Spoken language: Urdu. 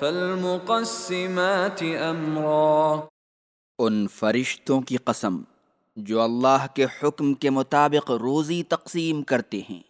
فالمقسمات امرا۔ ان فرشتوں کی قسم جو اللہ کے حکم کے مطابق روزی تقسیم کرتے ہیں۔